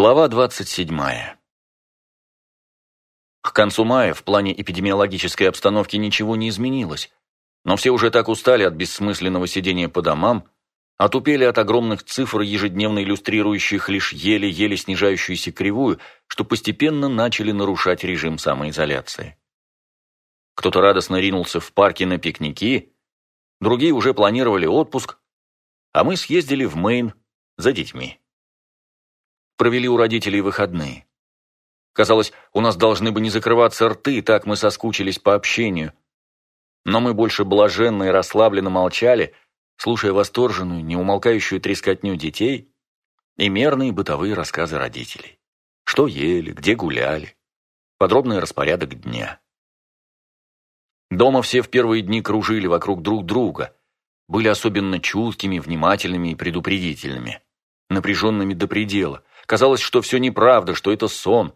Глава 27. К концу мая в плане эпидемиологической обстановки ничего не изменилось, но все уже так устали от бессмысленного сидения по домам, отупели от огромных цифр, ежедневно иллюстрирующих лишь еле-еле снижающуюся кривую, что постепенно начали нарушать режим самоизоляции. Кто-то радостно ринулся в парки на пикники, другие уже планировали отпуск, а мы съездили в Мэйн за детьми провели у родителей выходные. Казалось, у нас должны бы не закрываться рты, так мы соскучились по общению. Но мы больше блаженно и расслабленно молчали, слушая восторженную, неумолкающую трескотню детей и мерные бытовые рассказы родителей. Что ели, где гуляли, подробный распорядок дня. Дома все в первые дни кружили вокруг друг друга, были особенно чуткими, внимательными и предупредительными, напряженными до предела, Казалось, что все неправда, что это сон,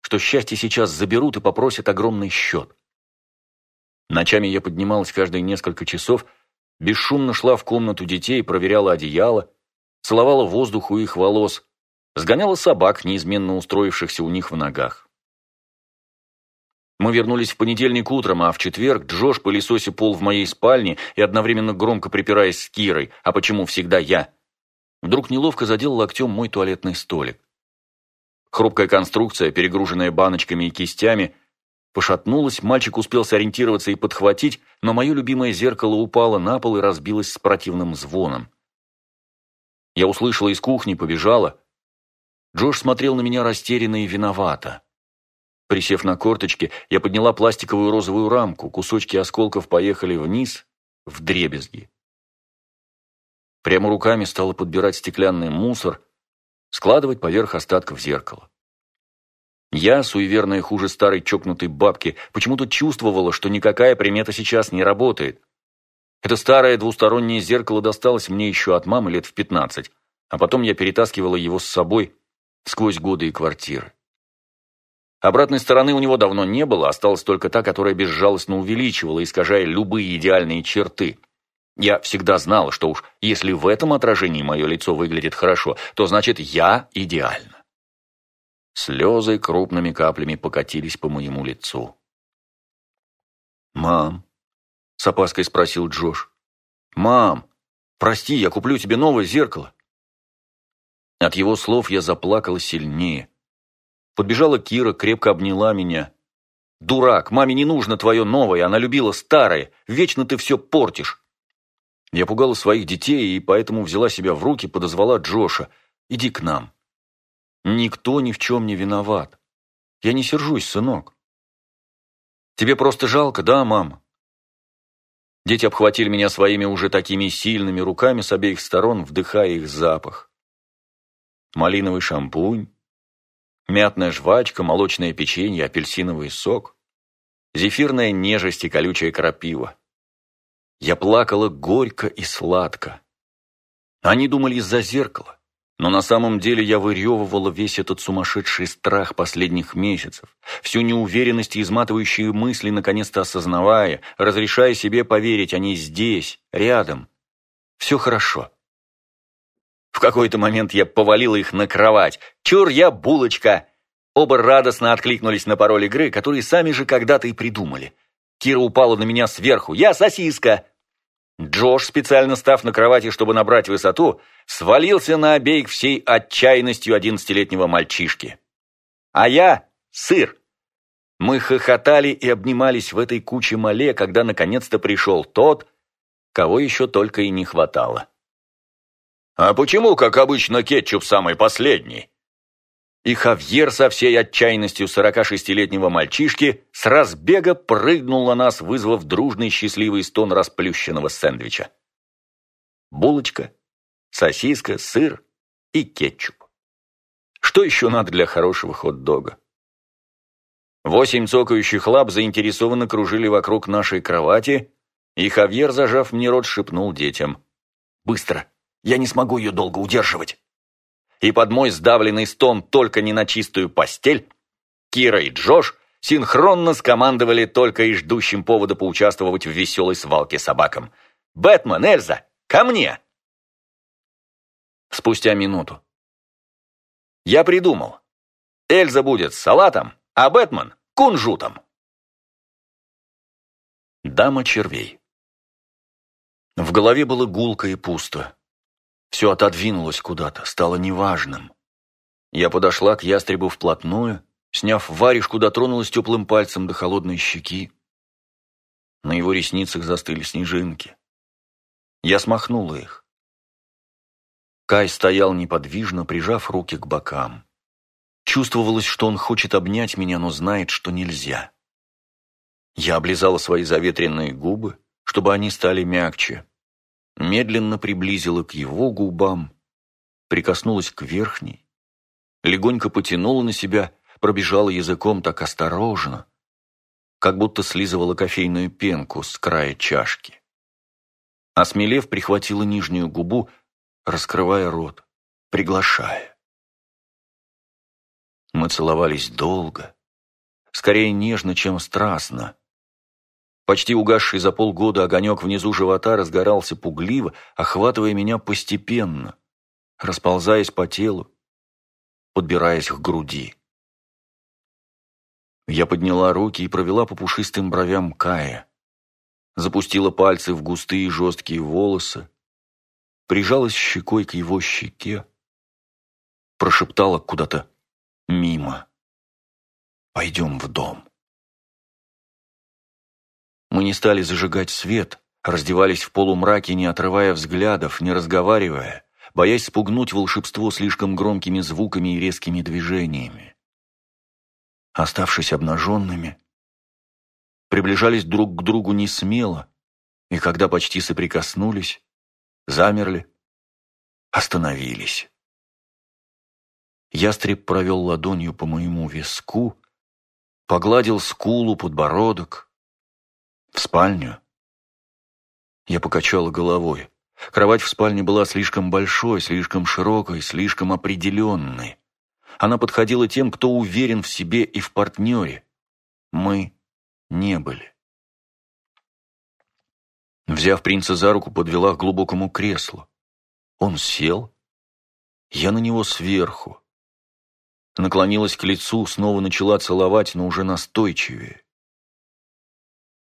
что счастье сейчас заберут и попросят огромный счет. Ночами я поднималась каждые несколько часов, бесшумно шла в комнату детей, проверяла одеяло, целовала воздух у их волос, сгоняла собак, неизменно устроившихся у них в ногах. Мы вернулись в понедельник утром, а в четверг Джош, пылесося пол в моей спальне и одновременно громко припираясь с Кирой, а почему всегда я, Вдруг неловко задел локтем мой туалетный столик. Хрупкая конструкция, перегруженная баночками и кистями, пошатнулась, мальчик успел сориентироваться и подхватить, но мое любимое зеркало упало на пол и разбилось с противным звоном. Я услышала из кухни, побежала. Джош смотрел на меня растерянно и виновато. Присев на корточки, я подняла пластиковую розовую рамку, кусочки осколков поехали вниз, в дребезги. Прямо руками стала подбирать стеклянный мусор, складывать поверх остатков зеркала. Я, суеверная хуже старой чокнутой бабки, почему-то чувствовала, что никакая примета сейчас не работает. Это старое двустороннее зеркало досталось мне еще от мамы лет в пятнадцать, а потом я перетаскивала его с собой сквозь годы и квартиры. Обратной стороны у него давно не было, осталась только та, которая безжалостно увеличивала, искажая любые идеальные черты – я всегда знал, что уж если в этом отражении мое лицо выглядит хорошо, то значит я идеально. Слезы крупными каплями покатились по моему лицу. «Мам», — с опаской спросил Джош, — «мам, прости, я куплю тебе новое зеркало». От его слов я заплакала сильнее. Подбежала Кира, крепко обняла меня. «Дурак, маме не нужно твое новое, она любила старое, вечно ты все портишь». Я пугала своих детей и поэтому взяла себя в руки, подозвала Джоша. «Иди к нам». «Никто ни в чем не виноват. Я не сержусь, сынок». «Тебе просто жалко, да, мама?» Дети обхватили меня своими уже такими сильными руками с обеих сторон, вдыхая их запах. Малиновый шампунь, мятная жвачка, молочное печенье, апельсиновый сок, зефирная нежесть и колючая крапива. Я плакала горько и сладко. Они думали из-за зеркала, но на самом деле я выревывала весь этот сумасшедший страх последних месяцев, всю неуверенность и изматывающие мысли, наконец-то осознавая, разрешая себе поверить, они здесь, рядом. Все хорошо. В какой-то момент я повалила их на кровать. «Чур, я булочка!» Оба радостно откликнулись на пароль игры, который сами же когда-то и придумали. Кира упала на меня сверху. «Я сосиска!» Джош, специально став на кровати, чтобы набрать высоту, свалился на обеих всей отчаянностью одиннадцатилетнего мальчишки. А я — сыр. Мы хохотали и обнимались в этой куче мале, когда наконец-то пришел тот, кого еще только и не хватало. «А почему, как обычно, кетчуп самый последний?» И Хавьер со всей отчаянностью 46-летнего мальчишки с разбега прыгнул на нас, вызвав дружный счастливый стон расплющенного сэндвича. Булочка, сосиска, сыр и кетчуп. Что еще надо для хорошего хот-дога? Восемь цокающих лап заинтересованно кружили вокруг нашей кровати, и Хавьер, зажав мне рот, шепнул детям. «Быстро! Я не смогу ее долго удерживать!» И под мой сдавленный стон только не на чистую постель, Кира и Джош синхронно скомандовали только и ждущим повода поучаствовать в веселой свалке собакам. «Бэтмен, Эльза, ко мне!» Спустя минуту. Я придумал. Эльза будет салатом, а Бэтмен – кунжутом. Дама червей. В голове было гулко и пусто. Все отодвинулось куда-то, стало неважным. Я подошла к ястребу вплотную, сняв варежку, дотронулась теплым пальцем до холодной щеки. На его ресницах застыли снежинки. Я смахнула их. Кай стоял неподвижно, прижав руки к бокам. Чувствовалось, что он хочет обнять меня, но знает, что нельзя. Я облизала свои заветренные губы, чтобы они стали мягче. Медленно приблизила к его губам, прикоснулась к верхней, легонько потянула на себя, пробежала языком так осторожно, как будто слизывала кофейную пенку с края чашки. Осмелев, прихватила нижнюю губу, раскрывая рот, приглашая. Мы целовались долго, скорее нежно, чем страстно. Почти угасший за полгода огонек внизу живота разгорался пугливо, охватывая меня постепенно, расползаясь по телу, подбираясь к груди. Я подняла руки и провела по пушистым бровям Кая. Запустила пальцы в густые жесткие волосы, прижалась щекой к его щеке, прошептала куда-то мимо. «Пойдем в дом». Мы не стали зажигать свет, раздевались в полумраке, не отрывая взглядов, не разговаривая, боясь спугнуть волшебство слишком громкими звуками и резкими движениями. Оставшись обнаженными, приближались друг к другу не смело, и когда почти соприкоснулись, замерли, остановились. Ястреб провел ладонью по моему виску, погладил скулу, подбородок, в спальню? Я покачала головой. Кровать в спальне была слишком большой, слишком широкой, слишком определенной. Она подходила тем, кто уверен в себе и в партнере. Мы не были. Взяв принца за руку, подвела к глубокому креслу. Он сел. Я на него сверху. Наклонилась к лицу, снова начала целовать, но уже настойчивее.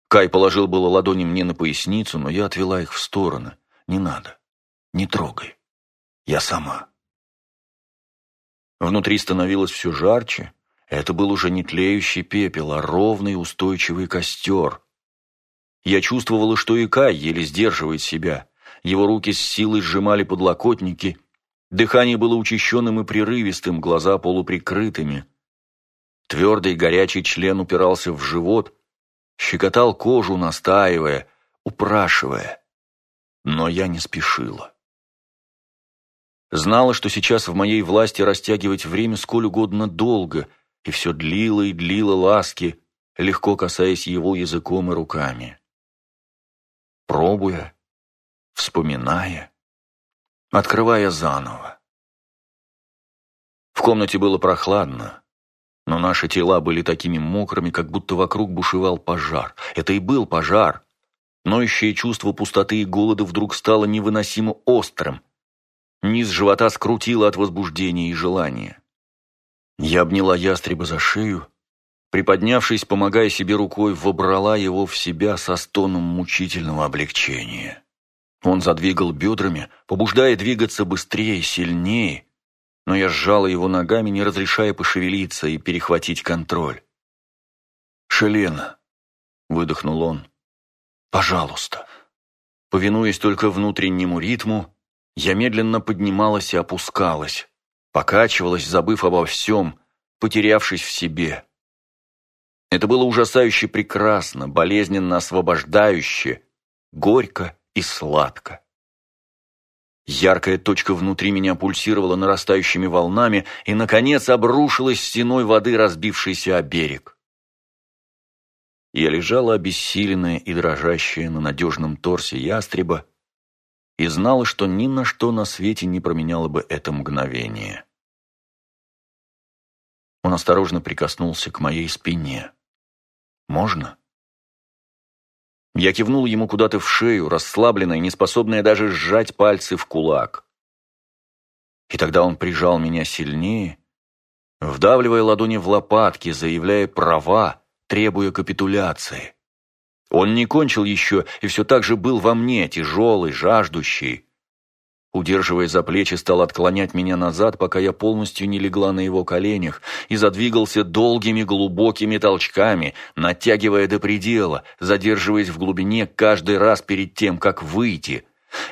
Кай положил было ладони мне на поясницу, но я отвела их в сторону. Не надо. Не трогай. Я сама. Внутри становилось все жарче. Это был уже не тлеющий пепел, а ровный устойчивый костер. Я чувствовала, что и Кай еле сдерживает себя. Его руки с силой сжимали подлокотники. Дыхание было учащенным и прерывистым, глаза полуприкрытыми. Твердый горячий член упирался в живот, щекотал кожу, настаивая, упрашивая. Но я не спешила. Знала, что сейчас в моей власти растягивать время сколь угодно долго, и все длило и длило ласки, легко касаясь его языком и руками. Пробуя, вспоминая, открывая заново. В комнате было прохладно, но наши тела были такими мокрыми, как будто вокруг бушевал пожар. Это и был пожар. Ноющее чувство пустоты и голода вдруг стало невыносимо острым. Низ живота скрутило от возбуждения и желания. Я обняла ястреба за шею, приподнявшись, помогая себе рукой, вобрала его в себя со стоном мучительного облегчения. Он задвигал бедрами, побуждая двигаться быстрее, сильнее, но я сжала его ногами, не разрешая пошевелиться и перехватить контроль. «Шелена», — выдохнул он, — «пожалуйста». Повинуясь только внутреннему ритму, я медленно поднималась и опускалась, покачивалась, забыв обо всем, потерявшись в себе. Это было ужасающе прекрасно, болезненно освобождающе, горько и сладко. Яркая точка внутри меня пульсировала нарастающими волнами и, наконец, обрушилась стеной воды, разбившейся о берег. Я лежала обессиленная и дрожащая на надежном торсе ястреба и знала, что ни на что на свете не променяло бы это мгновение. Он осторожно прикоснулся к моей спине. «Можно?» Я кивнул ему куда-то в шею, расслабленная, неспособная даже сжать пальцы в кулак. И тогда он прижал меня сильнее, вдавливая ладони в лопатки, заявляя права, требуя капитуляции. Он не кончил еще и все так же был во мне, тяжелый, жаждущий. Удерживая за плечи, стал отклонять меня назад, пока я полностью не легла на его коленях, и задвигался долгими глубокими толчками, натягивая до предела, задерживаясь в глубине каждый раз перед тем, как выйти.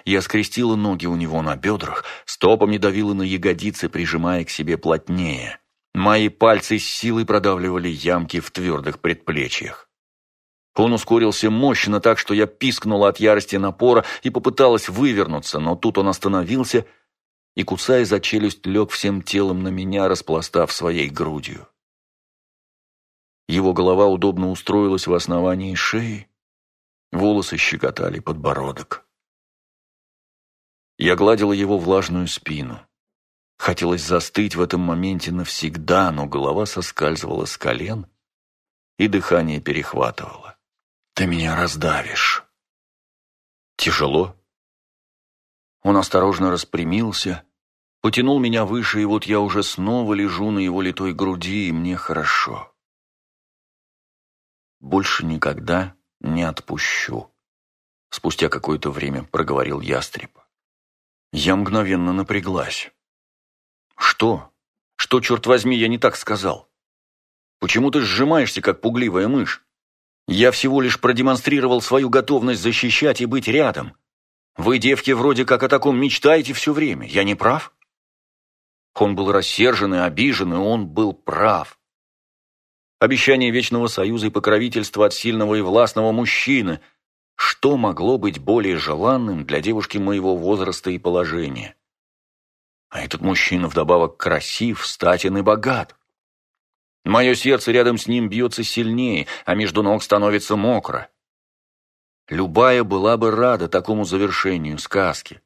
Я скрестила ноги у него на бедрах, стопами давила на ягодицы, прижимая к себе плотнее. Мои пальцы с силой продавливали ямки в твердых предплечьях. Он ускорился мощно так, что я пискнула от ярости напора и попыталась вывернуться, но тут он остановился и, кусая за челюсть, лег всем телом на меня, распластав своей грудью. Его голова удобно устроилась в основании шеи, волосы щекотали подбородок. Я гладила его влажную спину. Хотелось застыть в этом моменте навсегда, но голова соскальзывала с колен, и дыхание перехватывало. «Ты меня раздавишь». «Тяжело?» Он осторожно распрямился, потянул меня выше, и вот я уже снова лежу на его литой груди, и мне хорошо. «Больше никогда не отпущу», — спустя какое-то время проговорил ястреб. Я мгновенно напряглась. «Что? Что, черт возьми, я не так сказал? Почему ты сжимаешься, как пугливая мышь? Я всего лишь продемонстрировал свою готовность защищать и быть рядом. Вы, девки, вроде как о таком мечтаете все время. Я не прав?» Он был рассержен и обижен, и он был прав. Обещание Вечного Союза и покровительства от сильного и властного мужчины. Что могло быть более желанным для девушки моего возраста и положения? А этот мужчина вдобавок красив, статен и богат. Мое сердце рядом с ним бьется сильнее, а между ног становится мокро. Любая была бы рада такому завершению сказки.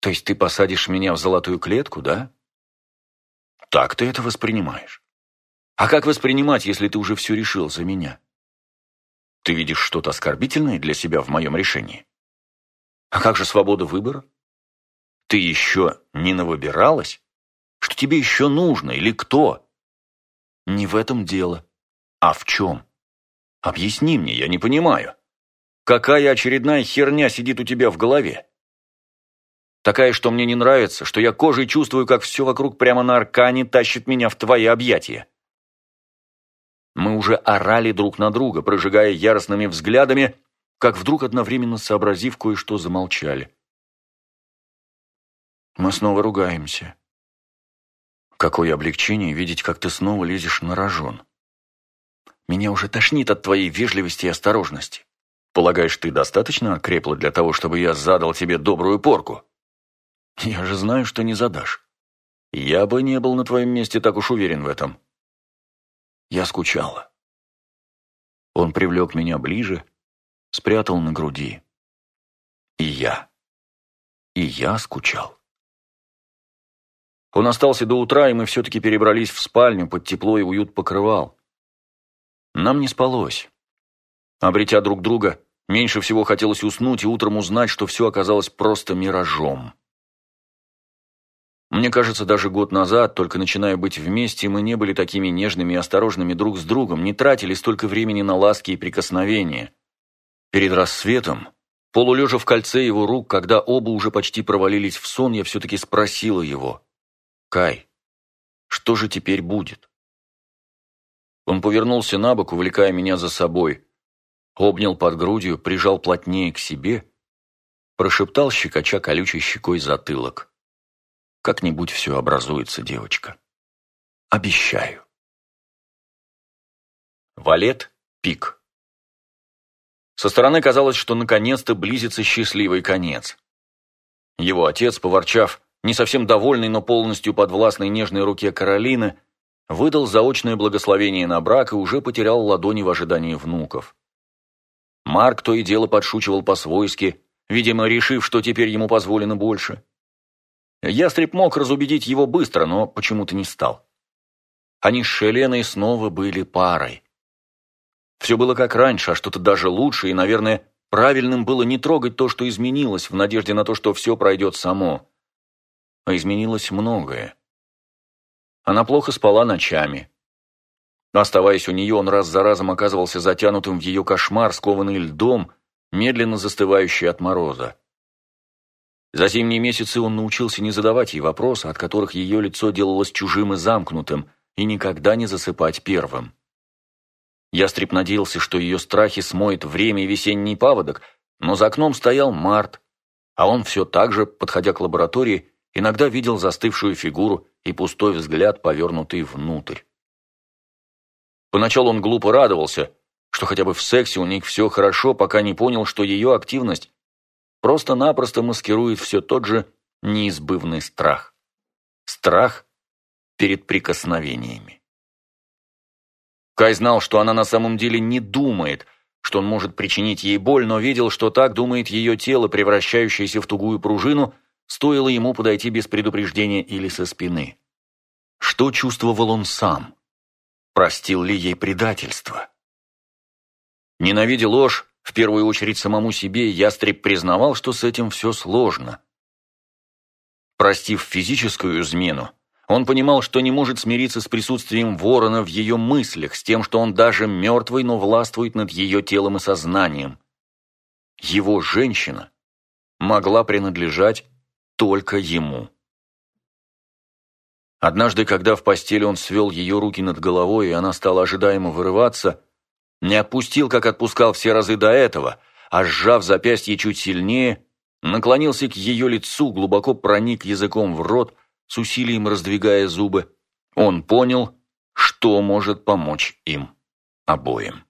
То есть ты посадишь меня в золотую клетку, да? Так ты это воспринимаешь. А как воспринимать, если ты уже все решил за меня? Ты видишь что-то оскорбительное для себя в моем решении? А как же свобода выбора? Ты еще не навыбиралась? Что тебе еще нужно или кто? Не в этом дело. А в чем? Объясни мне, я не понимаю. Какая очередная херня сидит у тебя в голове? Такая, что мне не нравится, что я кожей чувствую, как все вокруг прямо на аркане тащит меня в твои объятия. Мы уже орали друг на друга, прожигая яростными взглядами, как вдруг одновременно сообразив кое-что замолчали. Мы снова ругаемся. Какое облегчение видеть, как ты снова лезешь на рожон. Меня уже тошнит от твоей вежливости и осторожности. Полагаешь, ты достаточно окрепла для того, чтобы я задал тебе добрую порку? Я же знаю, что не задашь. Я бы не был на твоем месте так уж уверен в этом. Я скучала. Он привлек меня ближе, спрятал на груди. И я. И я скучал. Он остался до утра, и мы все-таки перебрались в спальню под тепло и уют покрывал. Нам не спалось. Обретя друг друга, меньше всего хотелось уснуть и утром узнать, что все оказалось просто миражом. Мне кажется, даже год назад, только начиная быть вместе, мы не были такими нежными и осторожными друг с другом, не тратили столько времени на ласки и прикосновения. Перед рассветом, полулежа в кольце его рук, когда оба уже почти провалились в сон, я все-таки спросила его. «Кай, что же теперь будет?» Он повернулся на бок, увлекая меня за собой, обнял под грудью, прижал плотнее к себе, прошептал, щекоча колючей щекой затылок. «Как-нибудь все образуется, девочка. Обещаю». Валет Пик Со стороны казалось, что наконец-то близится счастливый конец. Его отец, поворчав, не совсем довольный, но полностью подвластной нежной руке Каролины, выдал заочное благословение на брак и уже потерял ладони в ожидании внуков. Марк то и дело подшучивал по-свойски, видимо, решив, что теперь ему позволено больше. Ястреб мог разубедить его быстро, но почему-то не стал. Они с Шеленой снова были парой. Все было как раньше, а что-то даже лучше, и, наверное, правильным было не трогать то, что изменилось, в надежде на то, что все пройдет само а изменилось многое. Она плохо спала ночами. Оставаясь у нее, он раз за разом оказывался затянутым в ее кошмар, скованный льдом, медленно застывающий от мороза. За зимние месяцы он научился не задавать ей вопросы, от которых ее лицо делалось чужим и замкнутым, и никогда не засыпать первым. Ястреб надеялся, что ее страхи смоет время и весенний паводок, но за окном стоял март, а он все так же, подходя к лаборатории, иногда видел застывшую фигуру и пустой взгляд, повернутый внутрь. Поначалу он глупо радовался, что хотя бы в сексе у них все хорошо, пока не понял, что ее активность просто-напросто маскирует все тот же неизбывный страх. Страх перед прикосновениями. Кай знал, что она на самом деле не думает, что он может причинить ей боль, но видел, что так думает ее тело, превращающееся в тугую пружину, стоило ему подойти без предупреждения или со спины. Что чувствовал он сам? Простил ли ей предательство? Ненавидя ложь, в первую очередь самому себе, ястреб признавал, что с этим все сложно. Простив физическую измену, он понимал, что не может смириться с присутствием ворона в ее мыслях, с тем, что он даже мертвый, но властвует над ее телом и сознанием. Его женщина могла принадлежать только ему. Однажды, когда в постели он свел ее руки над головой, и она стала ожидаемо вырываться, не отпустил, как отпускал все разы до этого, а сжав запястье чуть сильнее, наклонился к ее лицу, глубоко проник языком в рот, с усилием раздвигая зубы. Он понял, что может помочь им обоим.